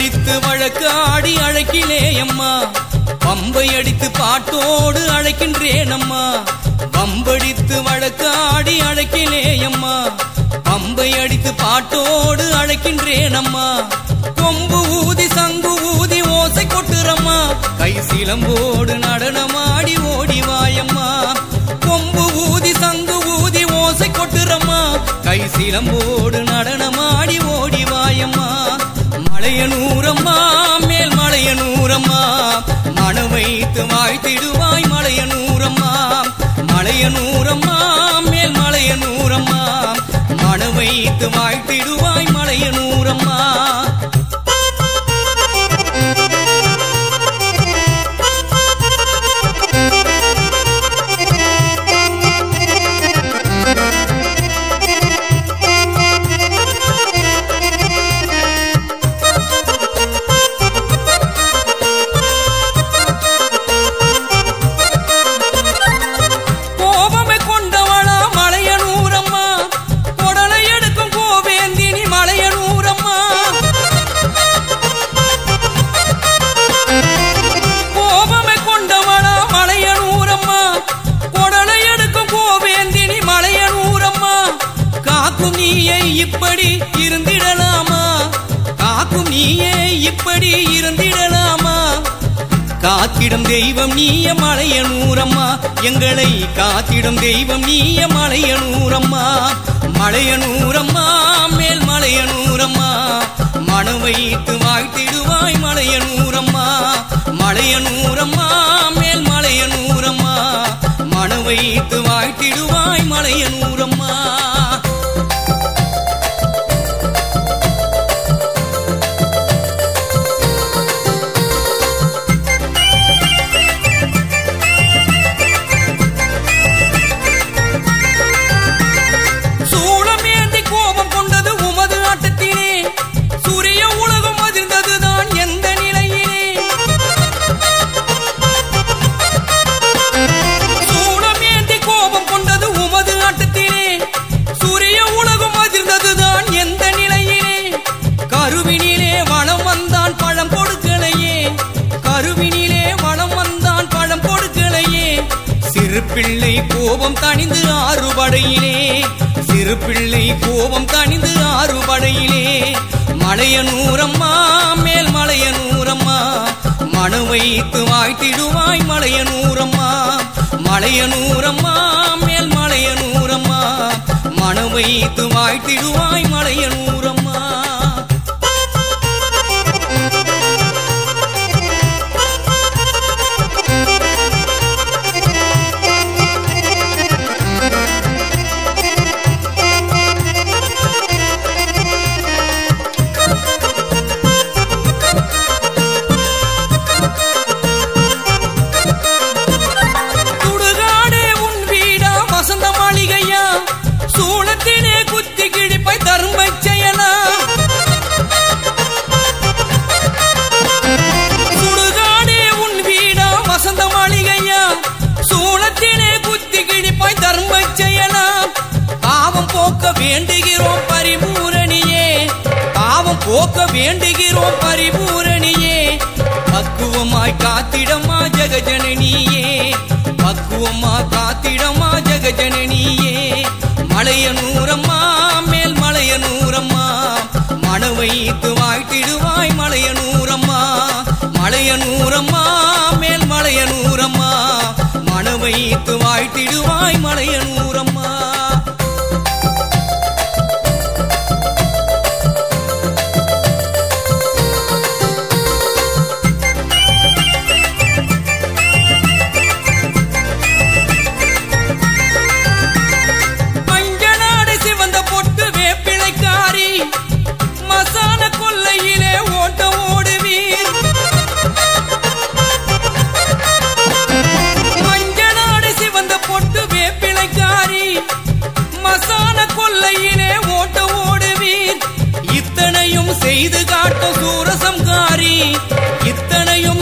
பிடித்து வழக்கு ஆடி அழைக்கிலே அம்மா பம்பை அடித்து பாட்டோடு அழைக்கின்றேன் அம்மா பம்படித்து வழக்கு ஆடி அழைக்கிலே அம்மா பம்பை அடித்து பாட்டோடு அழைக்கின்றேன் அம்மா கொம்பு ஊதி சங்கு ஊதி ஓசை கொட்டுறம்மா. கை சிலம்போடு நடனமாடி ஓடி வாயம்மா. கொம்பு ஊதி சங்கு ஊதி ஓசை கொட்டுறம்மா. கை சிலம்போடு நடனமாடி ஓடி வாயம்மா. மலையனூரம்மா மேல் மலையனூரம்மா. மனம் வைத்து வாழ்த்திடுவாய் மலையனூரம்மா. மலையனூரம்மா மேல் மலையனூரம்மா. மனம் வைத்து வாழ்த்திடுவாய் இப்படி இருந்திடலாமா? காக்கும் நீயே இப்படி இருந்திடலாமா? காத்திடும் தெய்வம் நீய மலையனூரம்மா. எங்களை காத்திடும் தெய்வம் நீய மலையனூரம்மா. மலையனூரம்மா மேல் மலையனூரம்மா. மனம் வைத்து வாழ்த்திடுவாய் மலையனூரம்மா. மலையனூரம்மா மேல் மலையனூரம்மா. மனம் வைத்து வாழ்த்திடுவாய் மலைய சூளமேந்தி பிள்ளை கோபம் தணிந்து ஆறுபடையிலே. சிறு பிள்ளை கோபம் தணிந்து ஆறுபடையிலே. மலையனூரம்மா மேல் மலையனூரம்மா மனு வைத்து வாழ்த்திடுவாய் மலையனூரம்மா மலையனூரம்மா மேல் மலையனூரம்மா மனு வைத்து வாழ்த்திடுவாய் மலையனூரம்மா போக்க வேண்டுகிறோம் பரிபூரணியே. பாவம் போக்க வேண்டுகிறோம் பரிபூரணியே. பக்குவமாய் காத்திடமா ஜெகஜனனியே. பக்குவமா காத்திடமா ஜெகஜனனியே. மலைய நூறம்மா மேல் மலைய நூறம்மா. மனவைத்து வாழ்த்திடுவாய் மலைய நூறம்மா. மலைய நூறம்மா மேல் மலைய நூறம்மா. மனவைத்து வாழ்த்திடுவாய் மலைய மஞ்சளாடை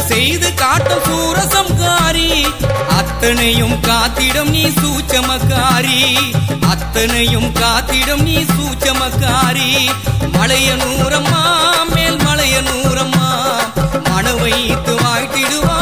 செய்து காட்டும் சூரசம்காரி அத்தனையும் காத்திடம் நீ சூச்சமக்காரி அத்தனையும் காத்திடம் நீ சூச்சமக்காரி மலைய நூறம்மா மேல் மலைய நூறம்மா மன வைத்து வாழ்த்திடுவா.